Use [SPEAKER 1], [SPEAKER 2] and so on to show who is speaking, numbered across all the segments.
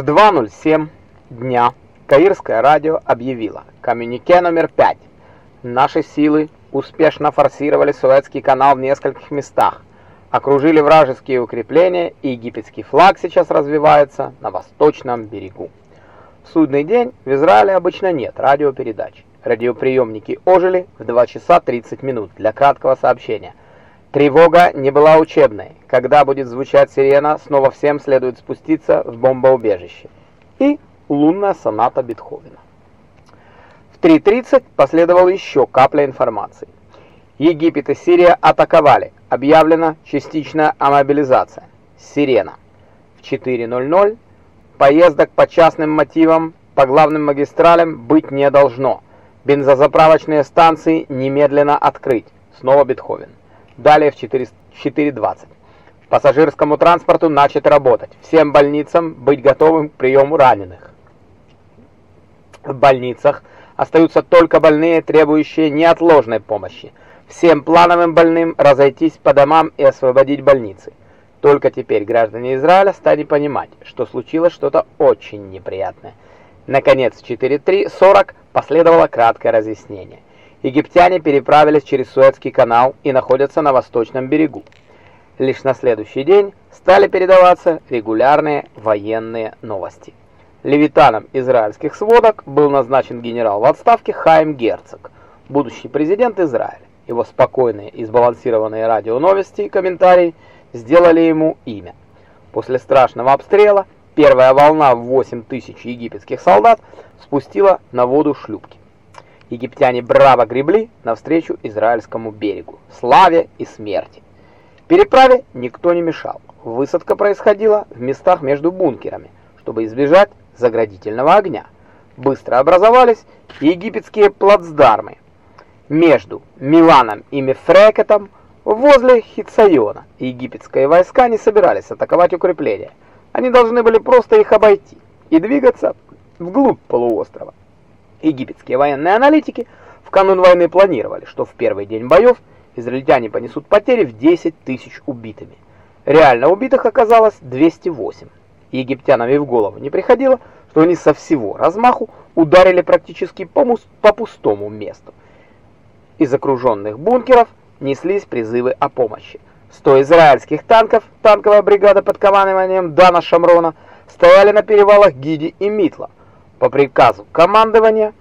[SPEAKER 1] В 2.07 дня Каирское радио объявило коммюнике номер 5. Наши силы успешно форсировали Суэцкий канал в нескольких местах, окружили вражеские укрепления, и египетский флаг сейчас развивается на восточном берегу. В судный день в Израиле обычно нет радиопередач. Радиоприемники ожили в 2 часа 30 минут для краткого сообщения. Тревога не была учебной. Когда будет звучать сирена, снова всем следует спуститься в бомбоубежище. И лунная соната Бетховена. В 3.30 последовала еще капля информации. Египет и Сирия атаковали. Объявлена частичная мобилизация. Сирена. В 4.00 поездок по частным мотивам по главным магистралям быть не должно. Бензозаправочные станции немедленно открыть. Снова Бетховен. Далее в 4.20. Пассажирскому транспорту начать работать. Всем больницам быть готовым к приему раненых. В больницах остаются только больные, требующие неотложной помощи. Всем плановым больным разойтись по домам и освободить больницы. Только теперь граждане Израиля стали понимать, что случилось что-то очень неприятное. Наконец, в 4.40 последовало краткое разъяснение. Египтяне переправились через Суэцкий канал и находятся на восточном берегу. Лишь на следующий день стали передаваться регулярные военные новости. Левитаном израильских сводок был назначен генерал в отставке Хайм Герцог, будущий президент Израиля. Его спокойные и сбалансированные радионовости и комментарии сделали ему имя. После страшного обстрела первая волна в 8 тысяч египетских солдат спустила на воду шлюпки. Египтяне браво гребли навстречу израильскому берегу, славе и смерти. Переправе никто не мешал. Высадка происходила в местах между бункерами, чтобы избежать заградительного огня. Быстро образовались египетские плацдармы между Миланом и Мефрекетом возле Хитсайона. Египетские войска не собирались атаковать укрепления. Они должны были просто их обойти и двигаться вглубь полуострова. Египетские военные аналитики в канун войны планировали, что в первый день боев израильтяне понесут потери в 10 тысяч убитыми. Реально убитых оказалось 208. Египтянам и в голову не приходило, что они со всего размаху ударили практически по, по пустому месту. Из окруженных бункеров неслись призывы о помощи. Сто израильских танков, танковая бригада под командованием Дана Шамрона, стояли на перевалах Гиди и Митла, по приказу командования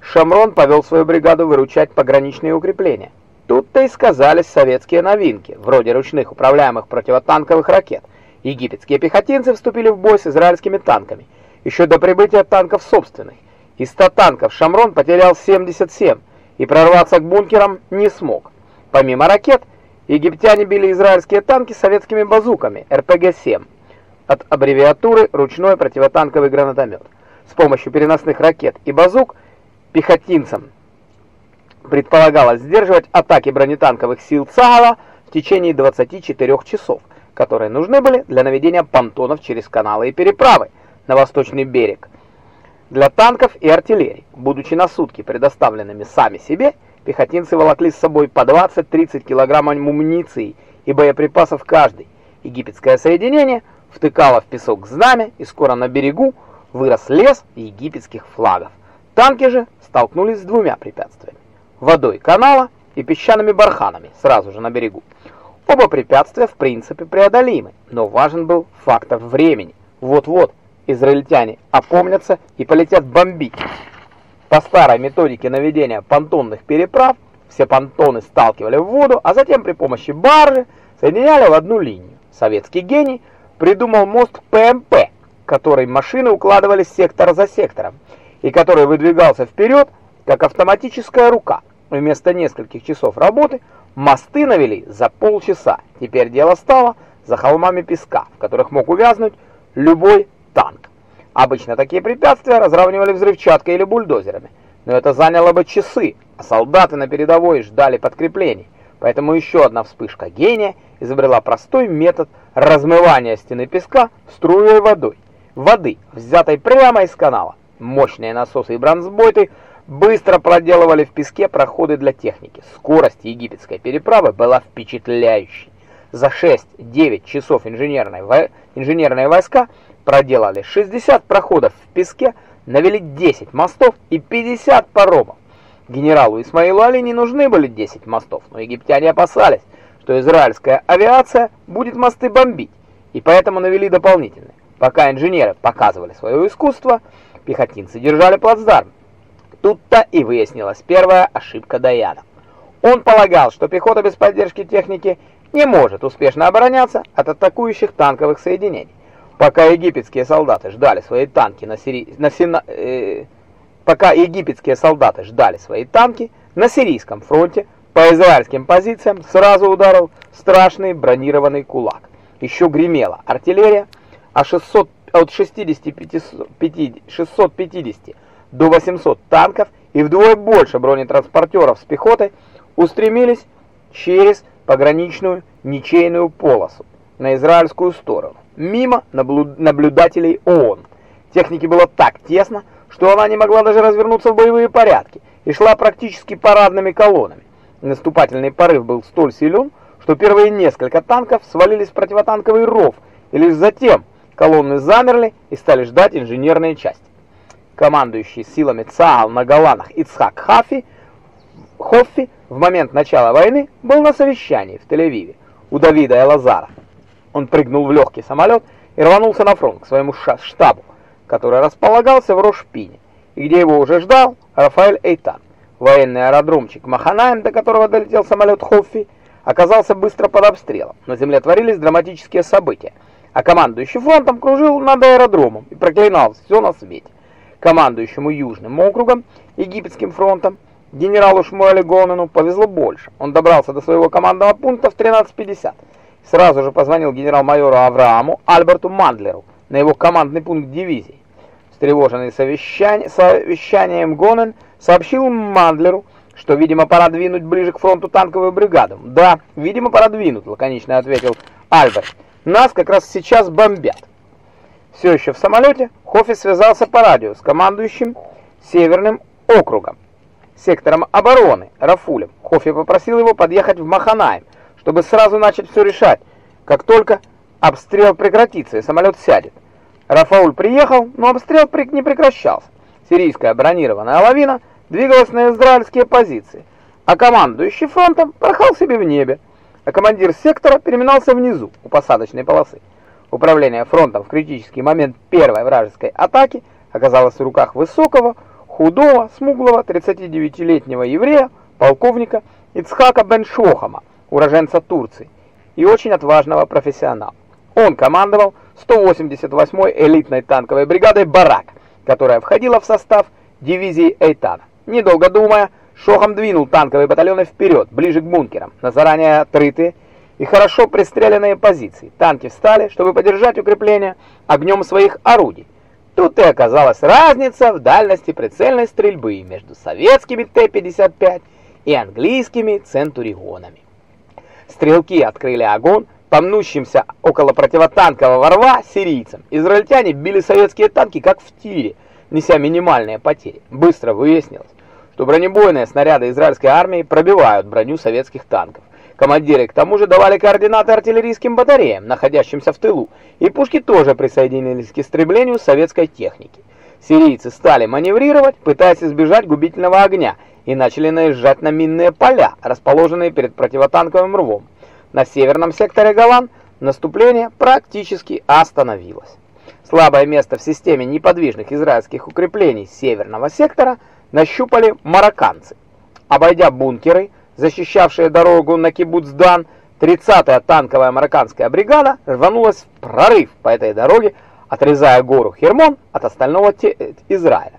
[SPEAKER 1] Шамрон повел свою бригаду выручать пограничные укрепления. Тут-то и сказались советские новинки, вроде ручных управляемых противотанковых ракет. Египетские пехотинцы вступили в бой с израильскими танками, еще до прибытия танков собственных. Из 100 танков Шамрон потерял 77 и прорваться к бункерам не смог. Помимо ракет, египтяне били израильские танки советскими базуками РПГ-7 от аббревиатуры «Ручной противотанковый гранатомет». С помощью переносных ракет и базук пехотинцам предполагалось сдерживать атаки бронетанковых сил ЦАГАЛа в течение 24 часов, которые нужны были для наведения понтонов через каналы и переправы на восточный берег. Для танков и артиллерии, будучи на сутки предоставленными сами себе, пехотинцы волокли с собой по 20-30 килограмм муниции и боеприпасов каждый. Египетское соединение втыкало в песок знамя, и скоро на берегу вырос лес египетских флагов. Танки же столкнулись с двумя препятствиями – водой канала и песчаными барханами сразу же на берегу. Оба препятствия в принципе преодолимы, но важен был фактор времени. Вот-вот израильтяне опомнятся и полетят бомбить. По старой методике наведения понтонных переправ все понтоны сталкивали в воду, а затем при помощи баржи соединяли в одну линию. Советский гений придумал мост ПМП, который машины укладывались сектор за сектором, и который выдвигался вперед, как автоматическая рука. Вместо нескольких часов работы мосты навели за полчаса. Теперь дело стало за холмами песка, в которых мог увязнуть любой танк. Обычно такие препятствия разравнивали взрывчаткой или бульдозерами, но это заняло бы часы, а солдаты на передовой ждали подкреплений. Поэтому еще одна вспышка гения изобрела простой метод размывания стены песка струей водой воды, взятой прямо из канала. Мощные насосы и бронзбойты быстро проделывали в песке проходы для техники. Скорость египетской переправы была впечатляющей. За 6-9 часов инженерной, инженерные войска проделали 60 проходов в песке, навели 10 мостов и 50 паромов. Генералу Исмаилу Али не нужны были 10 мостов, но египтяне опасались, что израильская авиация будет мосты бомбить, и поэтому навели дополнительные. Пока инженеры показывали свое искусство, пехотинцы держали плацдарм. Тут-то и выяснилась первая ошибка Даяна. Он полагал, что пехота без поддержки техники не может успешно обороняться от атакующих танковых соединений. Пока египетские солдаты ждали свои танки на Сири... на Сина... э... пока египетские солдаты ждали свои танки на сирийском фронте, по израильским позициям сразу ударил страшный бронированный кулак. Еще гремела артиллерия, а 600 от 65 650 до 800 танков и вдвое больше бронетранспортеров с пехотой устремились через пограничную ничейную полосу на израильскую сторону, мимо наблюдателей ООН. Техники было так тесно, что она не могла даже развернуться в боевые порядки и шла практически парадными колоннами. Наступательный порыв был столь силен, что первые несколько танков свалились в противотанковый ров, и лишь затем колонны замерли и стали ждать инженерные части. Командующий силами ЦААЛ на Голанах Ицхак Хафи Хоффи в момент начала войны был на совещании в Тель-Авиве у Давида Элазара. Он прыгнул в легкий самолет и рванулся на фронт к своему штабу, который располагался в Рошпине, и где его уже ждал Рафаэль Эйтан. Военный аэродромчик Маханаем, до которого долетел самолет Хоффи, оказался быстро под обстрелом. На земле творились драматические события, а командующий фронтом кружил над аэродромом и проклинал все на свете. Командующему Южным округом, Египетским фронтом, Генералу Шмуэлю Гонену повезло больше. Он добрался до своего командного пункта в 13.50. Сразу же позвонил генерал-майору Аврааму Альберту Мандлеру на его командный пункт дивизии. Встревоженный совещание, совещанием Гонен сообщил Мандлеру, что, видимо, пора двинуть ближе к фронту танковую бригаду. «Да, видимо, пора двинуть», — лаконично ответил Альберт. «Нас как раз сейчас бомбят». Все еще в самолете Хоффи связался по радио с командующим Северным округом сектором обороны Рафулем. Хофи попросил его подъехать в Маханайм, чтобы сразу начать все решать, как только обстрел прекратится и самолет сядет. Рафауль приехал, но обстрел не прекращался. Сирийская бронированная лавина двигалась на израильские позиции, а командующий фронтом порхал себе в небе, а командир сектора переминался внизу, у посадочной полосы. Управление фронтом в критический момент первой вражеской атаки оказалось в руках высокого, худого, смуглого 39-летнего еврея, полковника Ицхака бен Шохама, уроженца Турции, и очень отважного профессионала. Он командовал 188-й элитной танковой бригадой «Барак», которая входила в состав дивизии Эйтана. Недолго думая, Шохам двинул танковые батальоны вперед, ближе к бункерам, на заранее отрытые и хорошо пристреленные позиции. Танки встали, чтобы поддержать укрепление огнем своих орудий. Тут и оказалась разница в дальности прицельной стрельбы между советскими Т-55 и английскими Центурионами. Стрелки открыли огонь по мнущимся около противотанкового рва сирийцам. Израильтяне били советские танки как в тире, неся минимальные потери. Быстро выяснилось, что бронебойные снаряды израильской армии пробивают броню советских танков. Командиры к тому же давали координаты артиллерийским батареям, находящимся в тылу, и пушки тоже присоединились к истреблению советской техники. Сирийцы стали маневрировать, пытаясь избежать губительного огня, и начали наезжать на минные поля, расположенные перед противотанковым рвом. На северном секторе Голан наступление практически остановилось. Слабое место в системе неподвижных израильских укреплений северного сектора нащупали марокканцы. Обойдя бункеры, защищавшая дорогу на Кибуцдан, 30-я танковая марокканская бригада рванулась в прорыв по этой дороге, отрезая гору Хермон от остального Израиля.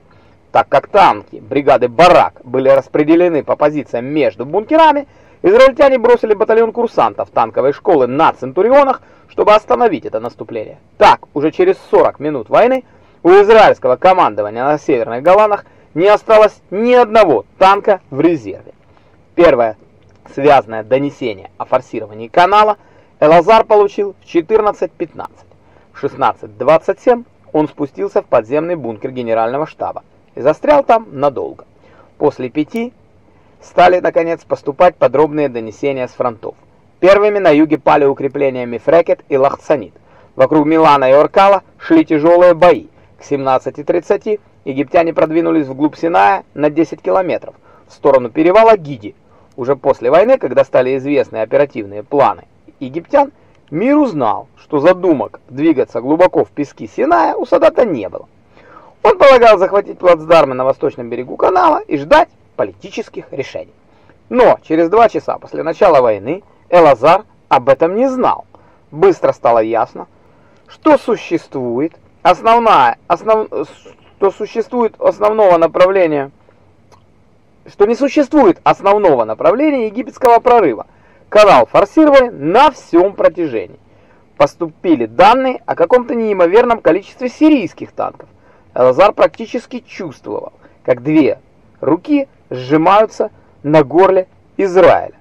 [SPEAKER 1] Так как танки бригады Барак были распределены по позициям между бункерами, израильтяне бросили батальон курсантов танковой школы на Центурионах, чтобы остановить это наступление. Так, уже через 40 минут войны у израильского командования на Северных Голландах не осталось ни одного танка в резерве. Первое связанное донесение о форсировании канала Элазар получил в 14.15. В 16.27 он спустился в подземный бункер генерального штаба и застрял там надолго. После пяти стали, наконец, поступать подробные донесения с фронтов. Первыми на юге пали укрепления Мифрекет и Лахцанит. Вокруг Милана и Оркала шли тяжелые бои. К 17.30 египтяне продвинулись вглубь Синая на 10 километров в сторону перевала Гиди. Уже после войны, когда стали известны оперативные планы египтян, мир узнал, что задумок двигаться глубоко в пески Синая у Садата не было. Он полагал захватить плацдармы на восточном берегу канала и ждать политических решений. Но через два часа после начала войны Элазар об этом не знал. Быстро стало ясно, что существует основная основ что существует основного направления что не существует основного направления египетского прорыва. Канал форсировали на всем протяжении. Поступили данные о каком-то неимоверном количестве сирийских танков. Элазар практически чувствовал, как две руки сжимаются на горле Израиля.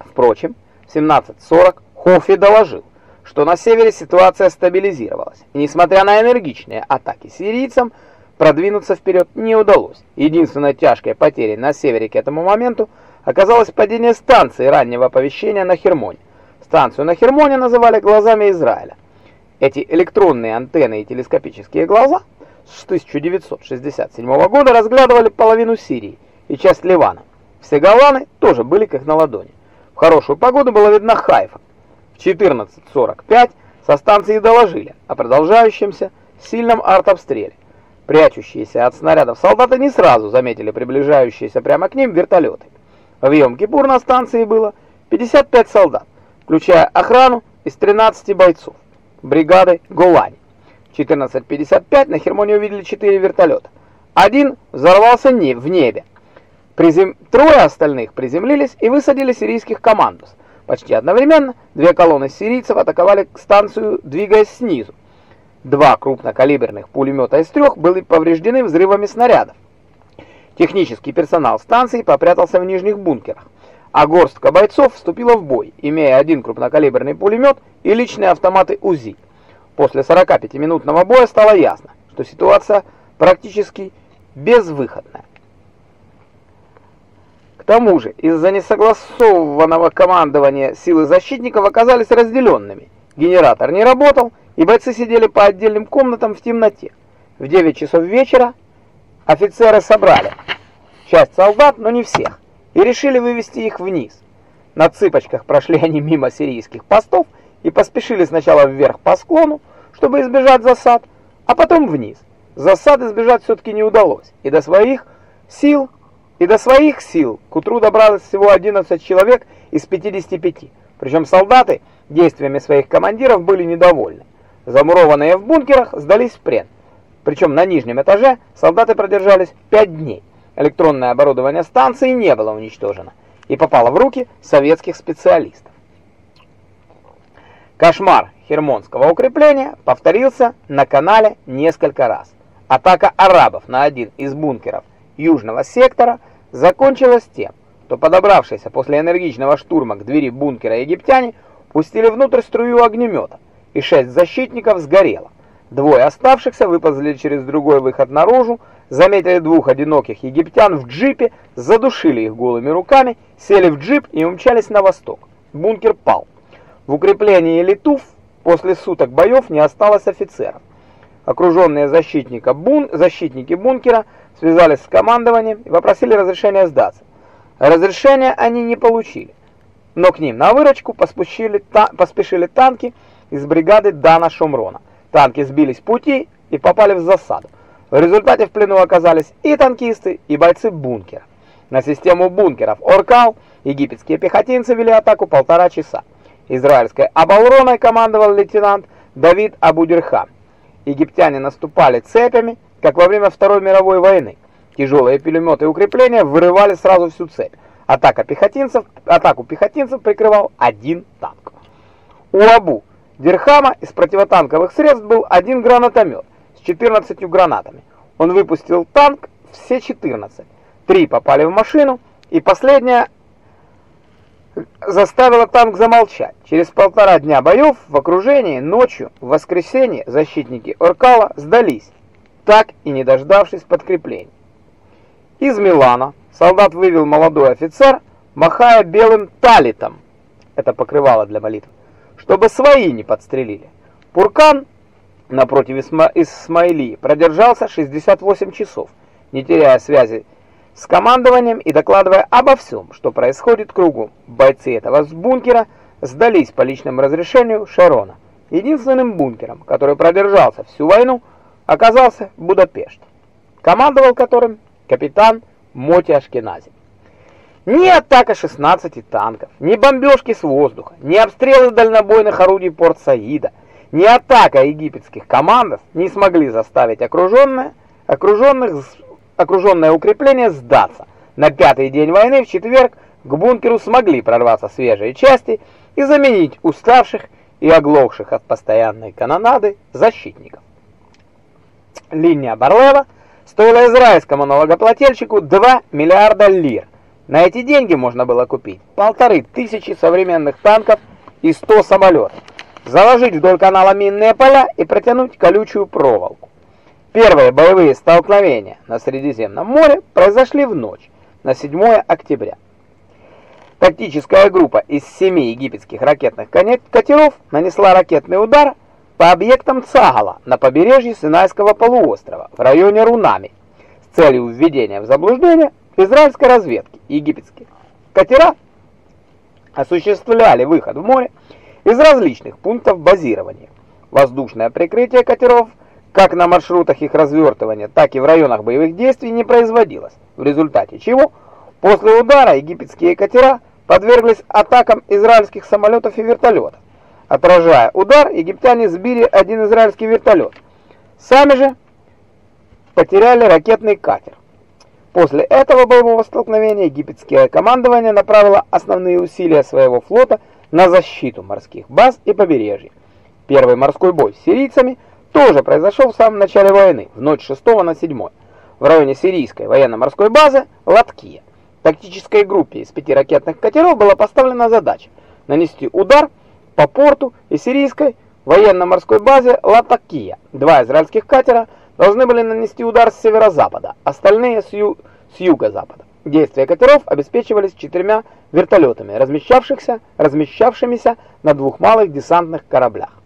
[SPEAKER 1] Впрочем, в 17.40 Хофи доложил, что на севере ситуация стабилизировалась. И несмотря на энергичные атаки сирийцам, продвинуться вперед не удалось. Единственной тяжкой потерей на севере к этому моменту оказалось падение станции раннего оповещения на Хермоне. Станцию на Хермоне называли глазами Израиля. Эти электронные антенны и телескопические глаза с 1967 года разглядывали половину Сирии и часть Ливана. Все Голланы тоже были как на ладони. В хорошую погоду была видна Хайфа. В 14.45 со станции доложили о продолжающемся сильном артобстреле. Прячущиеся от снарядов солдаты не сразу заметили приближающиеся прямо к ним вертолеты. В Йом-Кипур на станции было 55 солдат, включая охрану из 13 бойцов бригады Голани. В 14.55 на Хермоне увидели 4 вертолета. Один взорвался не в небе. Призем... Трое остальных приземлились и высадили сирийских командос. Почти одновременно две колонны сирийцев атаковали станцию, двигаясь снизу. Два крупнокалиберных пулемета из трех были повреждены взрывами снарядов. Технический персонал станции попрятался в нижних бункерах, а горстка бойцов вступила в бой, имея один крупнокалиберный пулемет и личные автоматы УЗИ. После 45-минутного боя стало ясно, что ситуация практически безвыходная. К тому же, из-за несогласованного командования силы защитников оказались разделенными. Генератор не работал, и бойцы сидели по отдельным комнатам в темноте. В 9 часов вечера офицеры собрали часть солдат, но не всех, и решили вывести их вниз. На цыпочках прошли они мимо сирийских постов и поспешили сначала вверх по склону, чтобы избежать засад, а потом вниз. Засад избежать все-таки не удалось, и до своих сил и до своих сил к утру добралось всего 11 человек из 55. Причем солдаты действиями своих командиров были недовольны. Замурованные в бункерах сдались в плен. Причем на нижнем этаже солдаты продержались 5 дней. Электронное оборудование станции не было уничтожено и попало в руки советских специалистов. Кошмар Хермонского укрепления повторился на канале несколько раз. Атака арабов на один из бункеров южного сектора – закончилось тем, что подобравшиеся после энергичного штурма к двери бункера египтяне пустили внутрь струю огнемета, и шесть защитников сгорело. Двое оставшихся выползли через другой выход наружу, заметили двух одиноких египтян в джипе, задушили их голыми руками, сели в джип и умчались на восток. Бункер пал. В укреплении Литуф после суток боев не осталось офицеров. Окруженные защитника бун... защитники бункера связались с командованием и попросили разрешения сдаться. Разрешения они не получили, но к ним на выручку поспешили, та... поспешили танки из бригады Дана Шумрона. Танки сбились с пути и попали в засаду. В результате в плену оказались и танкисты, и бойцы бункера. На систему бункеров Оркал египетские пехотинцы вели атаку полтора часа. Израильской обороной командовал лейтенант Давид Абудирхан. Египтяне наступали цепями, как во время Второй мировой войны. Тяжелые пулеметы и укрепления вырывали сразу всю цепь. Атака пехотинцев, атаку пехотинцев прикрывал один танк. У Абу Дирхама из противотанковых средств был один гранатомет с 14 гранатами. Он выпустил танк все 14. Три попали в машину, и последняя заставила танк замолчать. Через полтора дня боев в окружении ночью в воскресенье защитники Оркала сдались, так и не дождавшись подкреплений. Из Милана солдат вывел молодой офицер, махая белым талитом, это покрывало для молитв, чтобы свои не подстрелили. Пуркан напротив Исмаили продержался 68 часов, не теряя связи с командованием и докладывая обо всем, что происходит кругом. Бойцы этого бункера сдались по личному разрешению Шарона. Единственным бункером, который продержался всю войну, оказался Будапешт, командовал которым капитан Моти Ашкенази. Ни атака 16 танков, ни бомбежки с воздуха, ни обстрелы дальнобойных орудий Порт-Саида, ни атака египетских командос не смогли заставить окруженное, окруженных, окруженное укрепление сдаться. На пятый день войны в четверг к бункеру смогли прорваться свежие части и заменить уставших и оглохших от постоянной канонады защитников. Линия Барлева стоила израильскому налогоплательщику 2 миллиарда лир. На эти деньги можно было купить полторы тысячи современных танков и 100 самолетов, заложить вдоль канала минные поля и протянуть колючую проволоку. Первые боевые столкновения на Средиземном море произошли в ночь на 7 октября. Тактическая группа из семи египетских ракетных катеров нанесла ракетный удар по объектам Цагала на побережье Синайского полуострова в районе Рунами с целью введения в заблуждение израильской разведки. Египетские катера осуществляли выход в море из различных пунктов базирования. Воздушное прикрытие катеров как на маршрутах их развертывания, так и в районах боевых действий не производилось, в результате чего после удара египетские катера подверглись атакам израильских самолетов и вертолетов. Отражая удар, египтяне сбили один израильский вертолет. Сами же потеряли ракетный катер. После этого боевого столкновения египетское командование направило основные усилия своего флота на защиту морских баз и побережья. Первый морской бой с сирийцами тоже произошел в самом начале войны, в ночь 6 на 7 в районе сирийской военно-морской базы Латкия. Тактической группе из пяти ракетных катеров была поставлена задача нанести удар по порту и сирийской военно-морской базе Латакия. Два израильских катера должны были нанести удар с северо-запада, остальные с, ю с юго-запада. Действия катеров обеспечивались четырьмя вертолетами, размещавшихся, размещавшимися на двух малых десантных кораблях.